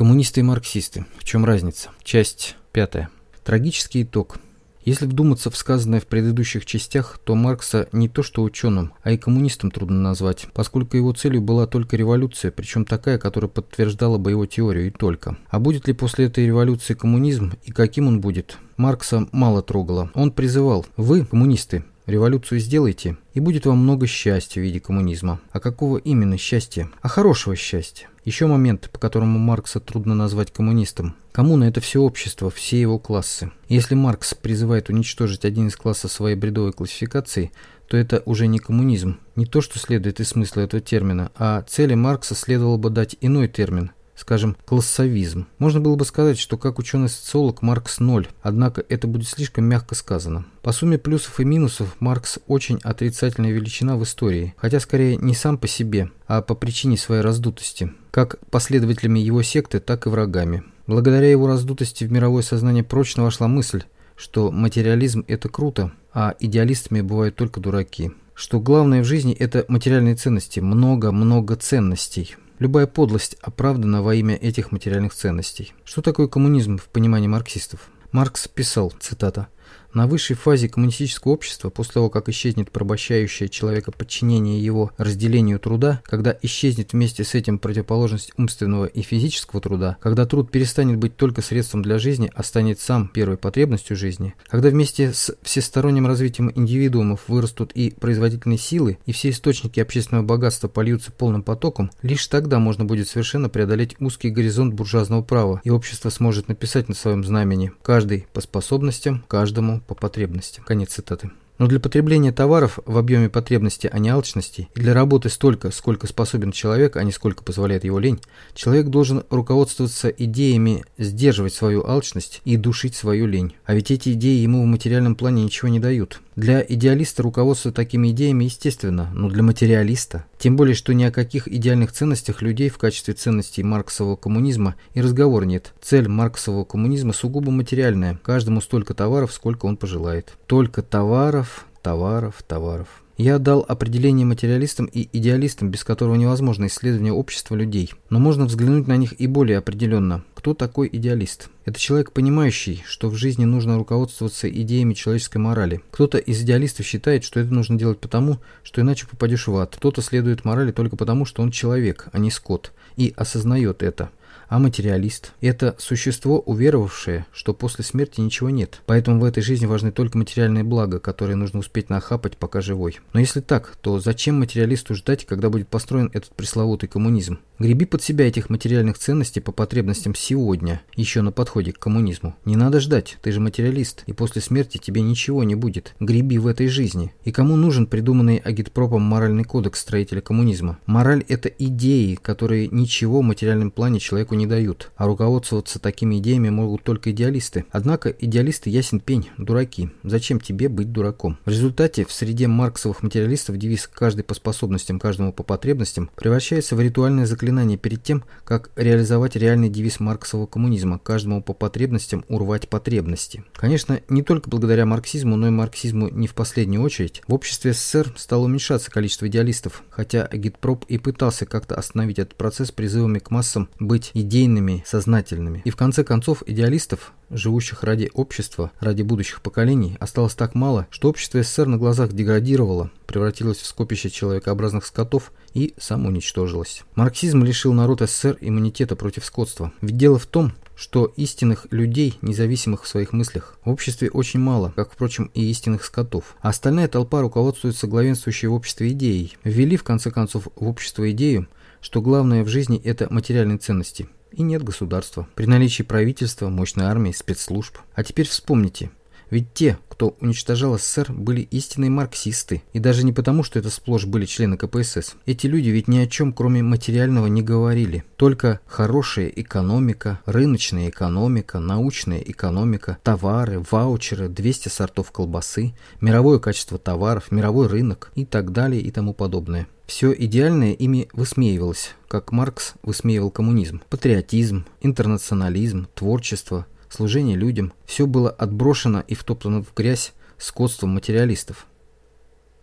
Коммунисты и марксисты. В чем разница? Часть пятая. Трагический итог. Если вдуматься в сказанное в предыдущих частях, то Маркса не то что ученым, а и коммунистом трудно назвать, поскольку его целью была только революция, причем такая, которая подтверждала бы его теорию и только. А будет ли после этой революции коммунизм и каким он будет? Маркса мало трогало. Он призывал «Вы, коммунисты, Революцию сделайте, и будет вам много счастья в виде коммунизма. А какого именно счастья? А хорошего счастья. Еще момент, по которому Маркса трудно назвать коммунистом. Коммуна – это все общество, все его классы. Если Маркс призывает уничтожить один из классов своей бредовой классификации, то это уже не коммунизм. Не то, что следует из смысла этого термина, а цели Маркса следовало бы дать иной термин – скажем, классовизм. Можно было бы сказать, что как ученый-социолог Маркс ноль, однако это будет слишком мягко сказано. По сумме плюсов и минусов Маркс очень отрицательная величина в истории, хотя скорее не сам по себе, а по причине своей раздутости, как последователями его секты, так и врагами. Благодаря его раздутости в мировое сознание прочно вошла мысль, что материализм – это круто, а идеалистами бывают только дураки. Что главное в жизни – это материальные ценности, много-много ценностей. Любая подлость оправдана во имя этих материальных ценностей. Что такое коммунизм в понимании марксистов? Маркс писал, цитата, на высшей фазе коммунистического общества, после того, как исчезнет порабощающее человека подчинение его разделению труда, когда исчезнет вместе с этим противоположность умственного и физического труда, когда труд перестанет быть только средством для жизни, а станет сам первой потребностью жизни, когда вместе с всесторонним развитием индивидуумов вырастут и производительные силы, и все источники общественного богатства польются полным потоком, лишь тогда можно будет совершенно преодолеть узкий горизонт буржуазного права, и общество сможет написать на своем знамени «каждый по способностям, каждому по потребностям. Конец цитаты. Но для потребления товаров в объеме потребности, а не алчности, и для работы столько, сколько способен человек, а не сколько позволяет его лень, человек должен руководствоваться идеями сдерживать свою алчность и душить свою лень. А ведь эти идеи ему в материальном плане ничего не дают. Для идеалиста руководство такими идеями естественно, но для материалиста. Тем более, что ни о каких идеальных ценностях людей в качестве ценностей марксового коммунизма и разговор нет. Цель марксового коммунизма сугубо материальная. Каждому столько товаров, сколько он пожелает. Только товаров, товаров, товаров. Я дал определение материалистам и идеалистам, без которого невозможно исследование общества людей. Но можно взглянуть на них и более определенно. Кто такой идеалист? Это человек, понимающий, что в жизни нужно руководствоваться идеями человеческой морали. Кто-то из идеалистов считает, что это нужно делать потому, что иначе попадешь в ад. Кто-то следует морали только потому, что он человек, а не скот, и осознает это а материалист – это существо, уверовавшее, что после смерти ничего нет. Поэтому в этой жизни важны только материальные блага, которые нужно успеть нахапать, пока живой. Но если так, то зачем материалисту ждать, когда будет построен этот пресловутый коммунизм? Греби под себя этих материальных ценностей по потребностям сегодня, еще на подходе к коммунизму. Не надо ждать, ты же материалист, и после смерти тебе ничего не будет. Греби в этой жизни. И кому нужен придуманный агитпропом моральный кодекс строителя коммунизма? Мораль – это идеи, которые ничего в материальном плане человеку не дают, а руководствоваться такими идеями могут только идеалисты. Однако идеалисты ясен пень, дураки. Зачем тебе быть дураком? В результате в среде марксовых материалистов девиз «каждый по способностям, каждому по потребностям» превращается в ритуальное заклинание перед тем, как реализовать реальный девиз марксового коммунизма «каждому по потребностям урвать потребности». Конечно, не только благодаря марксизму, но и марксизму не в последнюю очередь, в обществе СССР стало уменьшаться количество идеалистов, хотя Агитпроп и пытался как-то остановить этот процесс призывами к массам быть идейными, сознательными. И в конце концов идеалистов живущих ради общества, ради будущих поколений, осталось так мало, что общество СССР на глазах деградировало, превратилось в скопище человекообразных скотов и самоуничтожилось. Марксизм лишил народ СССР иммунитета против скотства. Ведь дело в том, что истинных людей, независимых в своих мыслях, в обществе очень мало, как, впрочем, и истинных скотов. А остальная толпа руководствуется главенствующей в обществе идеей. Ввели, в конце концов, в общество идею, что главное в жизни – это материальные ценности – и нет государства. При наличии правительства, мощной армии, спецслужб. А теперь вспомните, ведь те, кто уничтожал СССР, были истинные марксисты. И даже не потому, что это сплошь были члены КПСС. Эти люди ведь ни о чем, кроме материального, не говорили. Только хорошая экономика, рыночная экономика, научная экономика, товары, ваучеры, 200 сортов колбасы, мировое качество товаров, мировой рынок и так далее и тому подобное. Все идеальное ими высмеивалось, как Маркс высмеивал коммунизм. Патриотизм, интернационализм, творчество, служение людям – все было отброшено и втоптано в грязь скотством материалистов.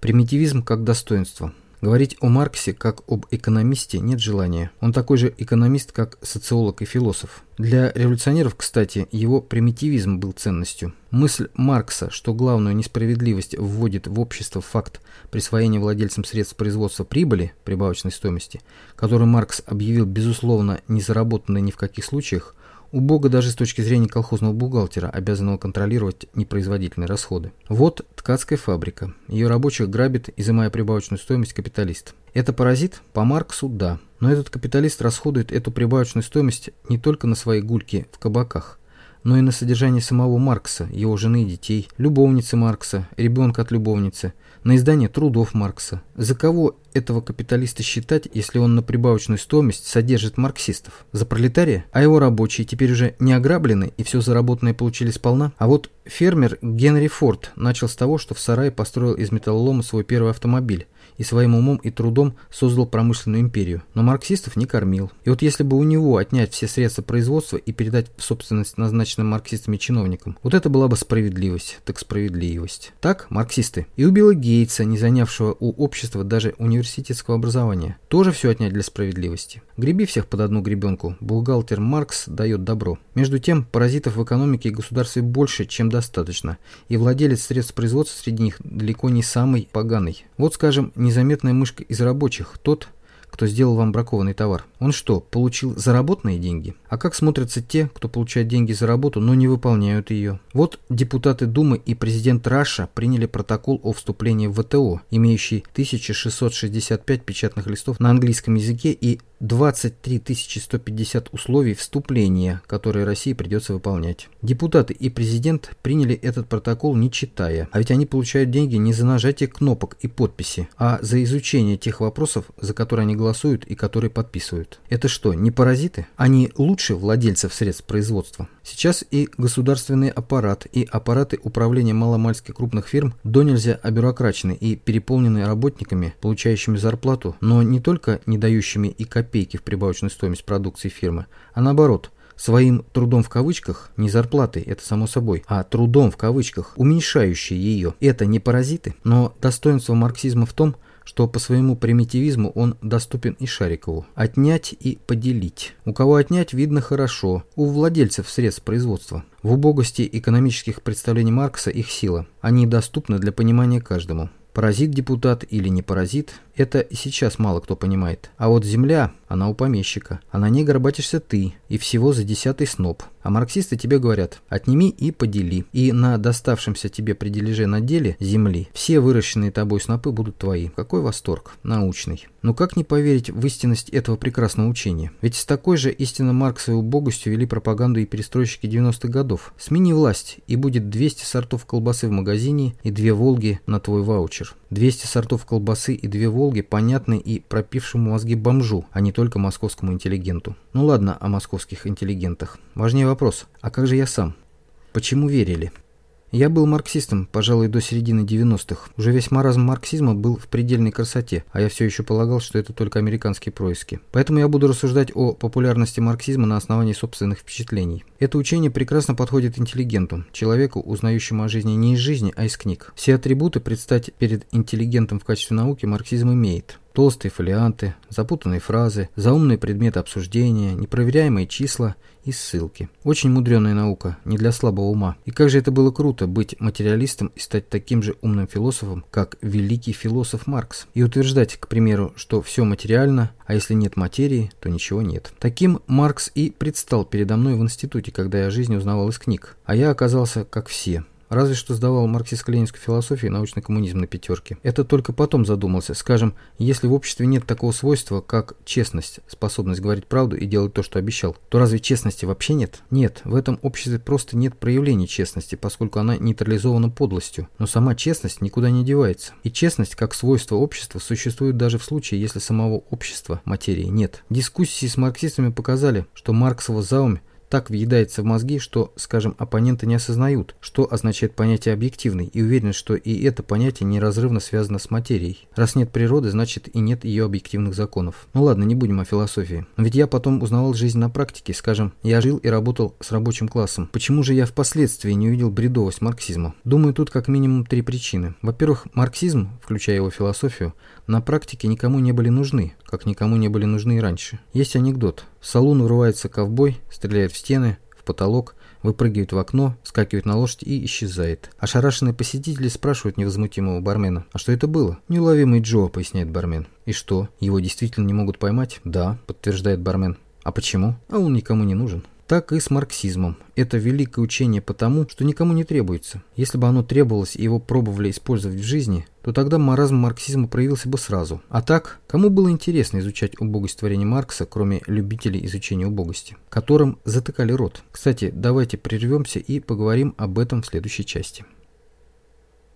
Примитивизм как достоинство. Говорить о Марксе как об экономисте нет желания. Он такой же экономист, как социолог и философ. Для революционеров, кстати, его примитивизм был ценностью. Мысль Маркса, что главную несправедливость вводит в общество факт присвоения владельцам средств производства прибыли, прибавочной стоимости, которую Маркс объявил безусловно не заработанной ни в каких случаях, Убого даже с точки зрения колхозного бухгалтера, обязанного контролировать непроизводительные расходы. Вот ткацкая фабрика. Ее рабочих грабит, изымая прибавочную стоимость капиталист. Это паразит? По Марксу – да. Но этот капиталист расходует эту прибавочную стоимость не только на свои гульки в кабаках, но и на содержание самого Маркса, его жены и детей, любовницы Маркса, ребенка от любовницы, на издание трудов Маркса. За кого этого капиталиста считать, если он на прибавочную стоимость содержит марксистов? За пролетария? А его рабочие теперь уже не ограблены и все заработанное получили сполна? А вот фермер Генри Форд начал с того, что в сарае построил из металлолома свой первый автомобиль и своим умом и трудом создал промышленную империю, но марксистов не кормил. И вот если бы у него отнять все средства производства и передать в собственность назначенным марксистами чиновникам, вот это была бы справедливость, так справедливость. Так, марксисты. И у Билла Гейтса, не занявшего у общества даже университетского образования, тоже все отнять для справедливости. Греби всех под одну гребенку, бухгалтер Маркс дает добро. Между тем, паразитов в экономике и государстве больше, чем достаточно, и владелец средств производства среди них далеко не самый поганый. Вот, скажем, незаметная мышка из рабочих, тот, кто сделал вам бракованный товар. Он что, получил заработанные деньги? А как смотрятся те, кто получает деньги за работу, но не выполняют ее? Вот депутаты Думы и президент Раша приняли протокол о вступлении в ВТО, имеющий 1665 печатных листов на английском языке и 23 150 условий вступления, которые России придется выполнять. Депутаты и президент приняли этот протокол не читая, а ведь они получают деньги не за нажатие кнопок и подписи, а за изучение тех вопросов, за которые они голосуют и которые подписывают. Это что, не паразиты? Они лучше владельцев средств производства? Сейчас и государственный аппарат, и аппараты управления маломальски крупных фирм до нельзя обюрокрачены и переполнены работниками, получающими зарплату, но не только не дающими и копейки в прибавочную стоимость продукции фирмы, а наоборот – своим трудом в кавычках, не зарплатой, это само собой, а трудом в кавычках, уменьшающие ее. Это не паразиты, но достоинство марксизма в том, что по своему примитивизму он доступен и Шарикову. Отнять и поделить. У кого отнять, видно хорошо. У владельцев средств производства. В убогости экономических представлений Маркса их сила. Они доступны для понимания каждому. Паразит депутат или не паразит, это и сейчас мало кто понимает. А вот земля, она у помещика, а на ней горбатишься ты, и всего за десятый сноп. А марксисты тебе говорят, отними и подели. И на доставшемся тебе при на деле земли все выращенные тобой снопы будут твои. Какой восторг, научный. Но как не поверить в истинность этого прекрасного учения? Ведь с такой же истинно марксовой убогостью вели пропаганду и перестройщики 90-х годов. Смени власть, и будет 200 сортов колбасы в магазине и две «Волги» на твой ваучер. 200 сортов колбасы и две «Волги» понятны и пропившему мозги бомжу, а не только московскому интеллигенту. Ну ладно о московских интеллигентах. Важнее вопрос, а как же я сам? Почему верили? Я был марксистом, пожалуй, до середины 90-х. Уже весь маразм марксизма был в предельной красоте, а я все еще полагал, что это только американские происки. Поэтому я буду рассуждать о популярности марксизма на основании собственных впечатлений. Это учение прекрасно подходит интеллигенту, человеку, узнающему о жизни не из жизни, а из книг. Все атрибуты предстать перед интеллигентом в качестве науки марксизм имеет. Толстые фолианты, запутанные фразы, заумные предметы обсуждения, непроверяемые числа и ссылки. Очень мудреная наука, не для слабого ума. И как же это было круто быть материалистом и стать таким же умным философом, как великий философ Маркс. И утверждать, к примеру, что все материально, а если нет материи, то ничего нет. Таким Маркс и предстал передо мной в институте, когда я о жизни узнавал из книг. А я оказался как все, Разве что сдавал марксистско-ленинскую философию и научный коммунизм на пятерке. Это только потом задумался. Скажем, если в обществе нет такого свойства, как честность, способность говорить правду и делать то, что обещал, то разве честности вообще нет? Нет, в этом обществе просто нет проявления честности, поскольку она нейтрализована подлостью. Но сама честность никуда не девается. И честность, как свойство общества, существует даже в случае, если самого общества материи нет. Дискуссии с марксистами показали, что Марксова заумь так въедается в мозги, что, скажем, оппоненты не осознают, что означает понятие «объективный» и уверены, что и это понятие неразрывно связано с материей. Раз нет природы, значит и нет ее объективных законов. Ну ладно, не будем о философии. Ведь я потом узнавал жизнь на практике, скажем, я жил и работал с рабочим классом. Почему же я впоследствии не увидел бредовость марксизма? Думаю, тут как минимум три причины. Во-первых, марксизм, включая его философию, на практике никому не были нужны, как никому не были нужны и раньше. Есть анекдот. В салон врывается ковбой, стреляет в стены, в потолок, выпрыгивает в окно, скакивает на лошадь и исчезает. Ошарашенные посетители спрашивают невозмутимого бармена, а что это было? Неуловимый Джо, поясняет бармен. И что, его действительно не могут поймать? Да, подтверждает бармен. А почему? А он никому не нужен так и с марксизмом. Это великое учение потому, что никому не требуется. Если бы оно требовалось и его пробовали использовать в жизни, то тогда маразм марксизма проявился бы сразу. А так, кому было интересно изучать убогость творения Маркса, кроме любителей изучения убогости, которым затыкали рот? Кстати, давайте прервемся и поговорим об этом в следующей части.